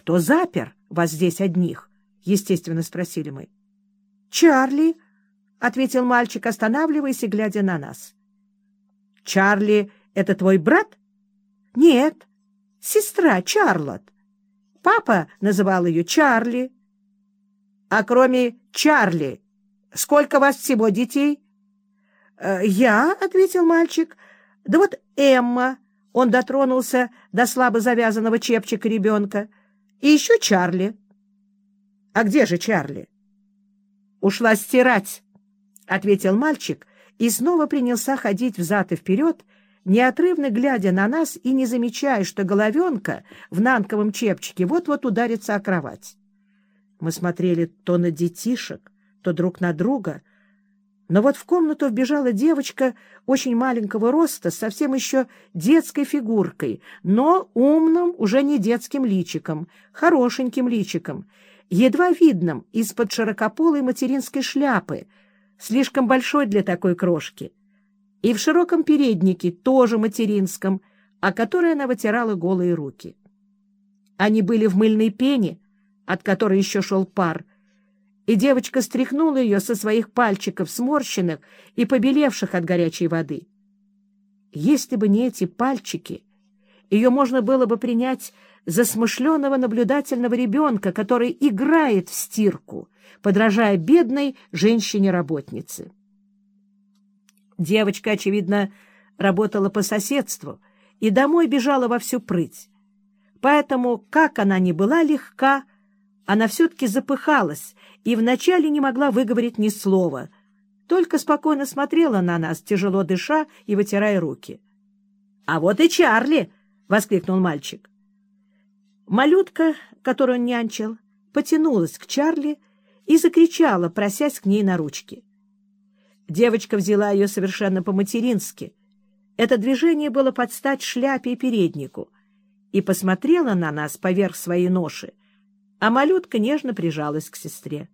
кто запер вас здесь одних? — естественно спросили мы. — Чарли, — ответил мальчик, останавливаясь и глядя на нас. — Чарли — это твой брат? — Нет, сестра Чарлот. Папа называл ее Чарли. — А кроме Чарли, сколько вас всего детей? «Э, — Я, — ответил мальчик, — да вот Эмма. Он дотронулся до слабо завязанного чепчика ребенка. И еще Чарли. — А где же Чарли? — Ушла стирать, — ответил мальчик и снова принялся ходить взад и вперед, неотрывно глядя на нас и не замечая, что головенка в нанковом чепчике вот-вот ударится о кровать. Мы смотрели то на детишек, то друг на друга, но вот в комнату вбежала девочка очень маленького роста, совсем еще детской фигуркой, но умным, уже не детским личиком, хорошеньким личиком, едва видным из-под широкополой материнской шляпы, слишком большой для такой крошки — и в широком переднике, тоже материнском, о которой она вытирала голые руки. Они были в мыльной пене, от которой еще шел пар, и девочка стряхнула ее со своих пальчиков, сморщенных и побелевших от горячей воды. Если бы не эти пальчики, ее можно было бы принять за смышленого наблюдательного ребенка, который играет в стирку, подражая бедной женщине-работнице. Девочка, очевидно, работала по соседству и домой бежала во всю прыть. Поэтому, как она ни была легка, она все-таки запыхалась и вначале не могла выговорить ни слова, только спокойно смотрела на нас, тяжело дыша и вытирая руки. — А вот и Чарли! — воскликнул мальчик. Малютка, которую он нянчил, потянулась к Чарли и закричала, просясь к ней на ручки. Девочка взяла ее совершенно по-матерински. Это движение было под стать шляпе и переднику. И посмотрела на нас поверх своей ноши, а малютка нежно прижалась к сестре.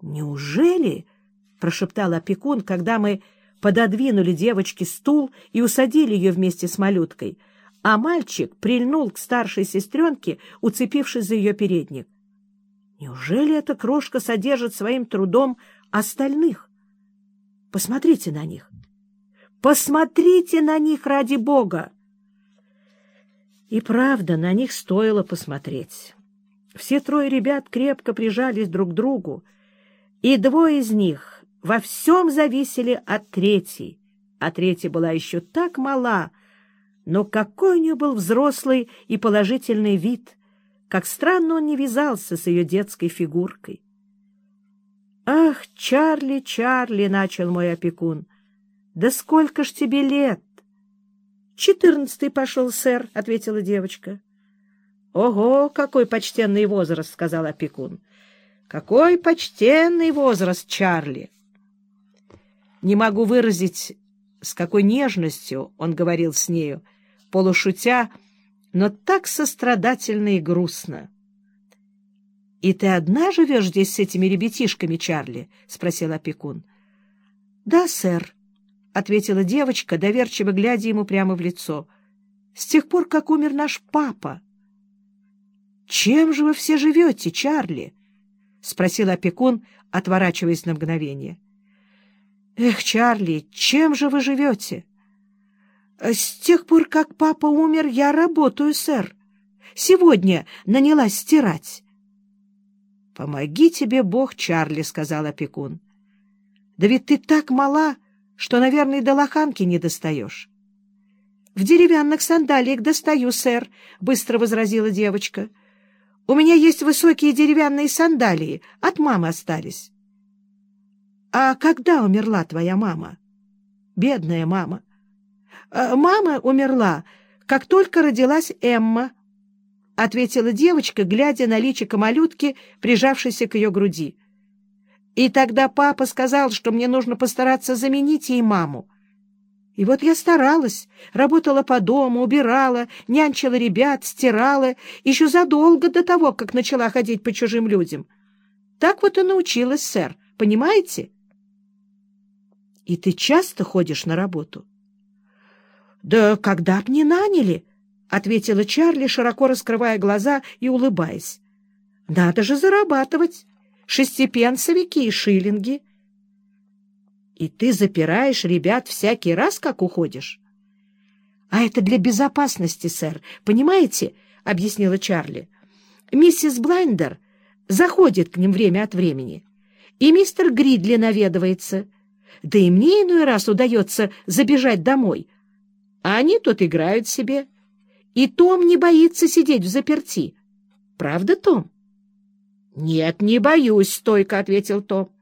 «Неужели?» — прошептал опекун, когда мы пододвинули девочке стул и усадили ее вместе с малюткой, а мальчик прильнул к старшей сестренке, уцепившись за ее передник. «Неужели эта крошка содержит своим трудом остальных?» Посмотрите на них. Посмотрите на них ради Бога! И правда, на них стоило посмотреть. Все трое ребят крепко прижались друг к другу, и двое из них во всем зависели от третьей, а третья была еще так мала, но какой у нее был взрослый и положительный вид, как странно он не вязался с ее детской фигуркой. «Ах, Чарли, Чарли!» — начал мой опекун. «Да сколько ж тебе лет?» «Четырнадцатый пошел, сэр», — ответила девочка. «Ого, какой почтенный возраст!» — сказал опекун. «Какой почтенный возраст, Чарли!» Не могу выразить, с какой нежностью он говорил с нею, полушутя, но так сострадательно и грустно. — И ты одна живешь здесь с этими ребятишками, Чарли? — спросил опекун. — Да, сэр, — ответила девочка, доверчиво глядя ему прямо в лицо. — С тех пор, как умер наш папа. — Чем же вы все живете, Чарли? — спросил опекун, отворачиваясь на мгновение. — Эх, Чарли, чем же вы живете? — С тех пор, как папа умер, я работаю, сэр. Сегодня нанялась стирать. «Помоги тебе Бог, Чарли», — сказал опекун. «Да ведь ты так мала, что, наверное, до лоханки не достаешь». «В деревянных сандалиях достаю, сэр», — быстро возразила девочка. «У меня есть высокие деревянные сандалии, от мамы остались». «А когда умерла твоя мама?» «Бедная мама». «Э, «Мама умерла, как только родилась Эмма», — ответила девочка, глядя на личико малютки, прижавшейся к ее груди. И тогда папа сказал, что мне нужно постараться заменить ей маму. И вот я старалась, работала по дому, убирала, нянчила ребят, стирала, еще задолго до того, как начала ходить по чужим людям. Так вот и научилась, сэр, понимаете? — И ты часто ходишь на работу? — Да когда б не наняли, —— ответила Чарли, широко раскрывая глаза и улыбаясь. — Надо же зарабатывать. Шестипенсовики и шиллинги. — И ты запираешь ребят всякий раз, как уходишь? — А это для безопасности, сэр. Понимаете? — объяснила Чарли. — Миссис Блайндер заходит к ним время от времени, и мистер Гридли наведывается. Да и мне иной раз удается забежать домой. А они тут играют себе. — и Том не боится сидеть в заперти. Правда, Том? — Нет, не боюсь, — стойко ответил Том.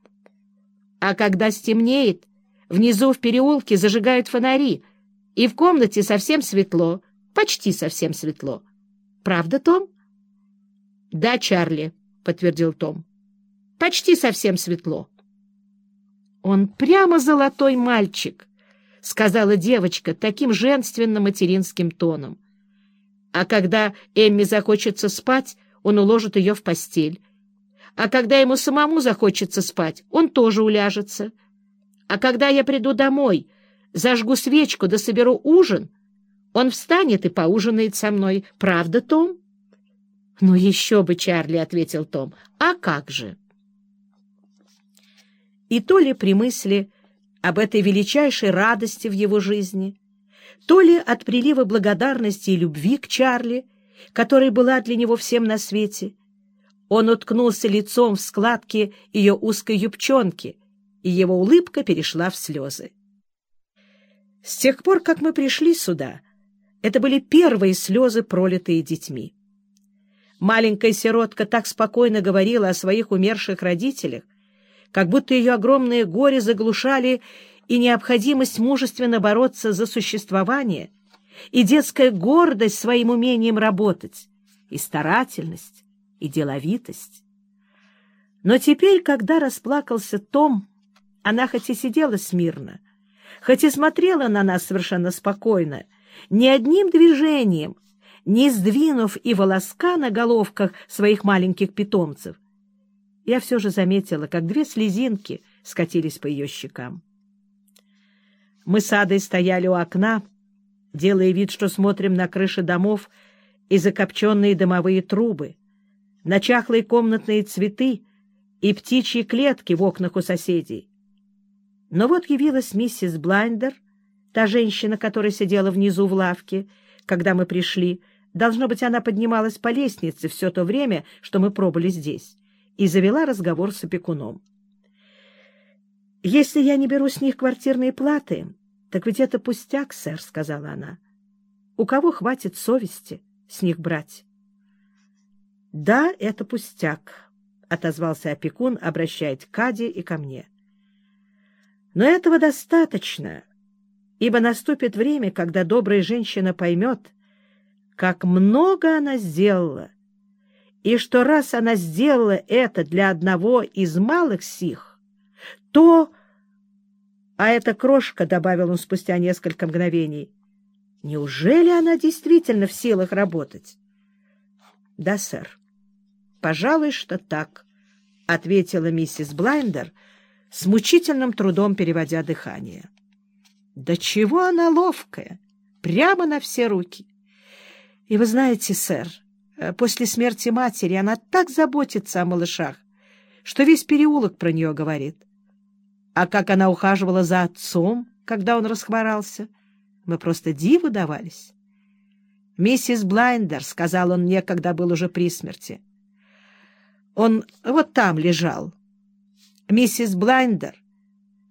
А когда стемнеет, внизу в переулке зажигают фонари, и в комнате совсем светло, почти совсем светло. Правда, Том? — Да, Чарли, — подтвердил Том. — Почти совсем светло. — Он прямо золотой мальчик, — сказала девочка таким женственным материнским тоном. — а когда Эмми захочется спать, он уложит ее в постель. А когда ему самому захочется спать, он тоже уляжется. А когда я приду домой, зажгу свечку да соберу ужин, он встанет и поужинает со мной. Правда, Том? — Ну, еще бы, Чарли, — ответил Том. — А как же? И то ли при мысли об этой величайшей радости в его жизни — то ли от прилива благодарности и любви к Чарли, которая была для него всем на свете. Он уткнулся лицом в складки ее узкой юбчонки, и его улыбка перешла в слезы. С тех пор, как мы пришли сюда, это были первые слезы, пролитые детьми. Маленькая сиротка так спокойно говорила о своих умерших родителях, как будто ее огромное горе заглушали и необходимость мужественно бороться за существование, и детская гордость своим умением работать, и старательность, и деловитость. Но теперь, когда расплакался Том, она хоть и сидела смирно, хоть и смотрела на нас совершенно спокойно, ни одним движением, не сдвинув и волоска на головках своих маленьких питомцев, я все же заметила, как две слезинки скатились по ее щекам. Мы с Адой стояли у окна, делая вид, что смотрим на крыши домов и закопченные дымовые трубы, на чахлые комнатные цветы и птичьи клетки в окнах у соседей. Но вот явилась миссис Блайндер, та женщина, которая сидела внизу в лавке, когда мы пришли. Должно быть, она поднималась по лестнице все то время, что мы пробыли здесь, и завела разговор с опекуном. «Если я не беру с них квартирной платы, так ведь это пустяк, сэр», — сказала она. «У кого хватит совести с них брать?» «Да, это пустяк», — отозвался опекун, обращаясь к Каде и ко мне. «Но этого достаточно, ибо наступит время, когда добрая женщина поймет, как много она сделала, и что раз она сделала это для одного из малых сих, то а эта крошка, — добавил он спустя несколько мгновений, — неужели она действительно в силах работать? — Да, сэр. — Пожалуй, что так, — ответила миссис Блайндер, с мучительным трудом переводя дыхание. — До чего она ловкая! Прямо на все руки! И вы знаете, сэр, после смерти матери она так заботится о малышах, что весь переулок про нее говорит. А как она ухаживала за отцом, когда он расхворался, мы просто диву давались. «Миссис Блайндер», — сказал он мне, когда был уже при смерти. Он вот там лежал. «Миссис Блайндер,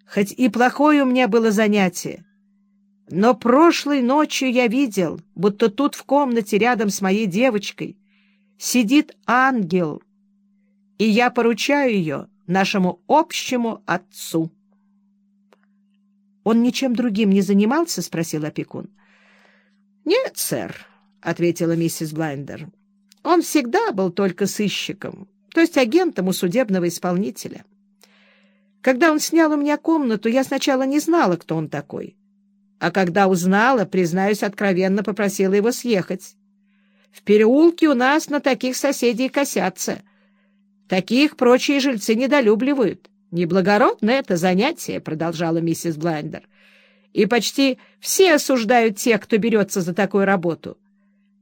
хоть и плохое у меня было занятие, но прошлой ночью я видел, будто тут в комнате рядом с моей девочкой сидит ангел, и я поручаю ее нашему общему отцу». «Он ничем другим не занимался?» — спросил опекун. «Нет, сэр», — ответила миссис Блайндер. «Он всегда был только сыщиком, то есть агентом у судебного исполнителя. Когда он снял у меня комнату, я сначала не знала, кто он такой. А когда узнала, признаюсь, откровенно попросила его съехать. В переулке у нас на таких соседей косятся. Таких прочие жильцы недолюбливают. Неблагородно это занятие, — продолжала миссис Блайндер, — и почти все осуждают тех, кто берется за такую работу.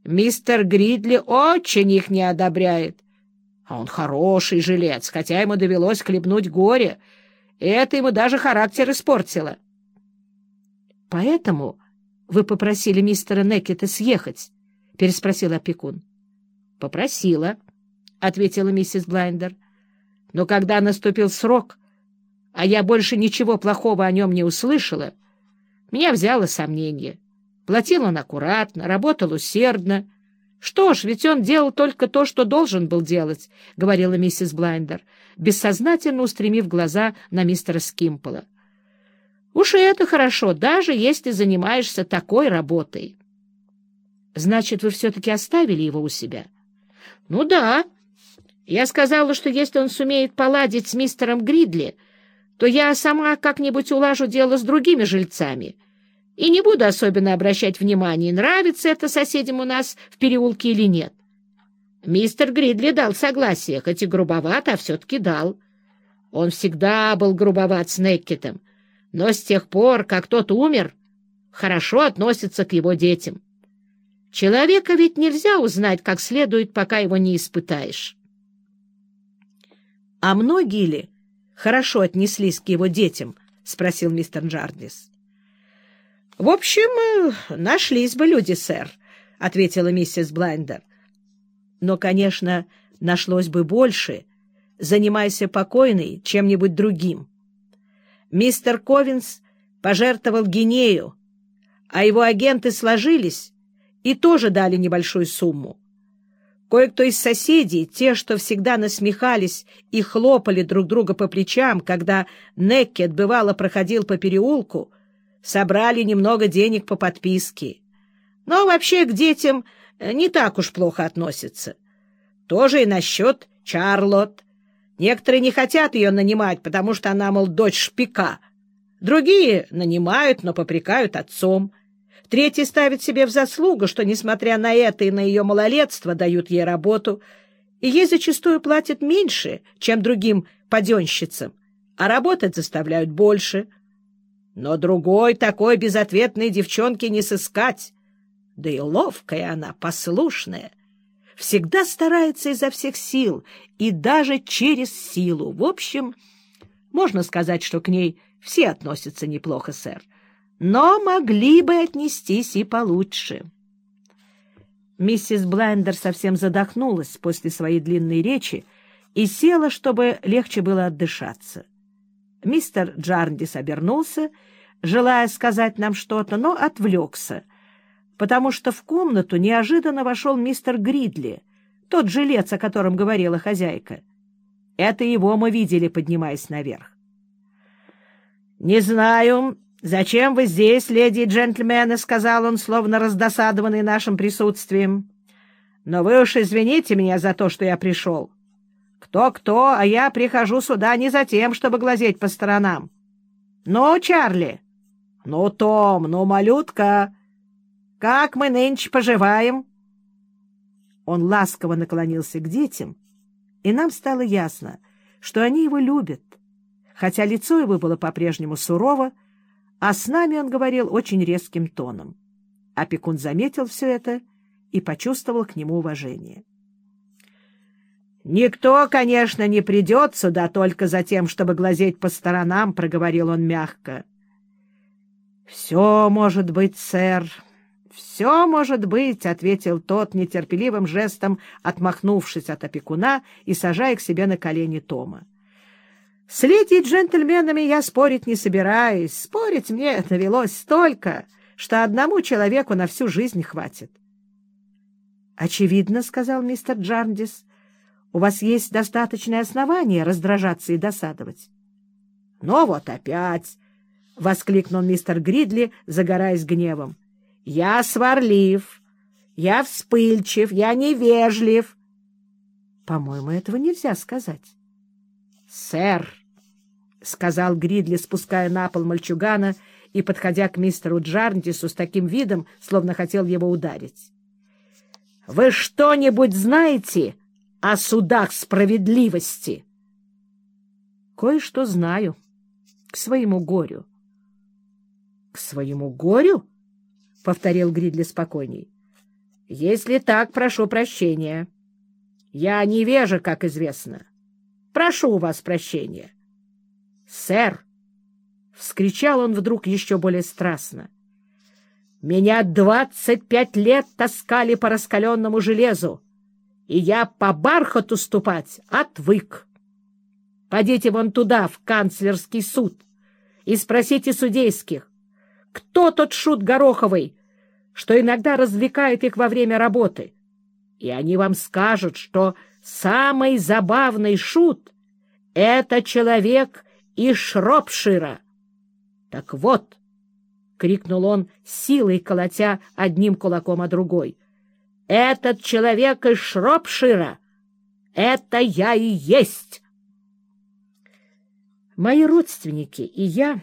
Мистер Гридли очень их не одобряет. А он хороший жилец, хотя ему довелось хлебнуть горя. И это ему даже характер испортило. — Поэтому вы попросили мистера Неккета съехать? — переспросил опекун. — Попросила, — ответила миссис Блайндер. — Но когда наступил срок, а я больше ничего плохого о нем не услышала, меня взяло сомнение. Платил он аккуратно, работал усердно. Что ж, ведь он делал только то, что должен был делать, — говорила миссис Блайндер, бессознательно устремив глаза на мистера Скимпола. Уж и это хорошо, даже если занимаешься такой работой. — Значит, вы все-таки оставили его у себя? — Ну да. Я сказала, что если он сумеет поладить с мистером Гридли, то я сама как-нибудь улажу дело с другими жильцами и не буду особенно обращать внимание, нравится это соседям у нас в переулке или нет. Мистер Гридли дал согласие, хоть и грубовато, а все-таки дал. Он всегда был грубоват с Неккетом, но с тех пор, как тот умер, хорошо относится к его детям. Человека ведь нельзя узнать как следует, пока его не испытаешь. — А многие ли хорошо отнеслись к его детям? — спросил мистер Джарндис. — В общем, э, нашлись бы люди, сэр, — ответила миссис Блайндер. — Но, конечно, нашлось бы больше. Занимайся покойной чем-нибудь другим. Мистер Ковинс пожертвовал Гинею, а его агенты сложились и тоже дали небольшую сумму. Кое-кто из соседей, те, что всегда насмехались и хлопали друг друга по плечам, когда Неккет бывало проходил по переулку, собрали немного денег по подписке. Но вообще к детям э, не так уж плохо относятся. Тоже и насчет Чарлот. Некоторые не хотят ее нанимать, потому что она, мол, дочь шпика. Другие нанимают, но попрекают отцом. Третий ставит себе в заслугу, что, несмотря на это и на ее малолетство, дают ей работу, и ей зачастую платят меньше, чем другим паденщицам, а работать заставляют больше. Но другой такой безответной девчонки не сыскать. Да и ловкая она, послушная. Всегда старается изо всех сил и даже через силу. В общем, можно сказать, что к ней все относятся неплохо, сэр но могли бы отнестись и получше. Миссис Блайндер совсем задохнулась после своей длинной речи и села, чтобы легче было отдышаться. Мистер Джарндис обернулся, желая сказать нам что-то, но отвлекся, потому что в комнату неожиданно вошел мистер Гридли, тот жилец, о котором говорила хозяйка. Это его мы видели, поднимаясь наверх. — Не знаю, «Зачем вы здесь, леди и джентльмены?» — сказал он, словно раздосадованный нашим присутствием. «Но вы уж извините меня за то, что я пришел. Кто-кто, а я прихожу сюда не за тем, чтобы глазеть по сторонам. Ну, Чарли, ну, Том, ну, малютка, как мы нынче поживаем?» Он ласково наклонился к детям, и нам стало ясно, что они его любят, хотя лицо его было по-прежнему сурово, а с нами он говорил очень резким тоном. Опекун заметил все это и почувствовал к нему уважение. «Никто, конечно, не придет сюда только за тем, чтобы глазеть по сторонам», — проговорил он мягко. «Все может быть, сэр, все может быть», — ответил тот нетерпеливым жестом, отмахнувшись от опекуна и сажая к себе на колени Тома. С леди джентльменами я спорить не собираюсь. Спорить мне навелось столько, что одному человеку на всю жизнь хватит. — Очевидно, — сказал мистер Джарндис, — у вас есть достаточное основание раздражаться и досадовать. — Ну вот опять! — воскликнул мистер Гридли, загораясь гневом. — Я сварлив, я вспыльчив, я невежлив. — По-моему, этого нельзя сказать. — Сэр! — сказал Гридли, спуская на пол мальчугана и подходя к мистеру Джарнтису с таким видом, словно хотел его ударить. — Вы что-нибудь знаете о судах справедливости? — Кое-что знаю. К своему горю. — К своему горю? — повторил Гридли спокойней. Если так, прошу прощения. Я невежа, как известно. Прошу у вас прощения. Сэр, — вскричал он вдруг еще более страстно, — меня двадцать пять лет таскали по раскаленному железу, и я по бархату ступать отвык. Пойдите вон туда, в канцлерский суд, и спросите судейских, кто тот шут Гороховый, что иногда развлекает их во время работы. И они вам скажут, что самый забавный шут — это человек из Шропшира. Так вот, — крикнул он, силой колотя одним кулаком, а другой, — этот человек из Шропшира — это я и есть. Мои родственники и я,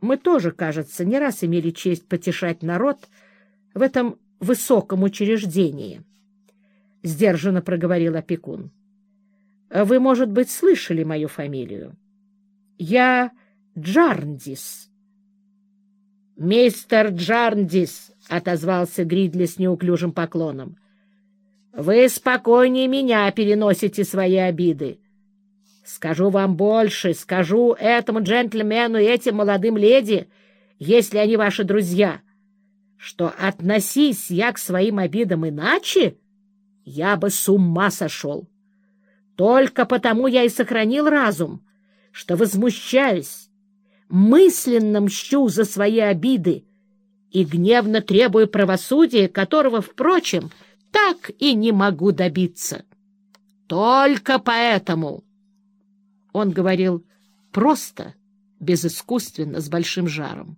мы тоже, кажется, не раз имели честь потешать народ в этом высоком учреждении, — сдержанно проговорил опекун. — Вы, может быть, слышали мою фамилию? Я Джарндис. — Мистер Джарндис, — отозвался Гридли с неуклюжим поклоном, — вы спокойнее меня переносите свои обиды. Скажу вам больше, скажу этому джентльмену и этим молодым леди, если они ваши друзья — что относись я к своим обидам иначе, я бы с ума сошел. Только потому я и сохранил разум, что возмущаюсь, мысленно мщу за свои обиды и гневно требую правосудия, которого, впрочем, так и не могу добиться. Только поэтому... Он говорил просто, безыскусственно, с большим жаром.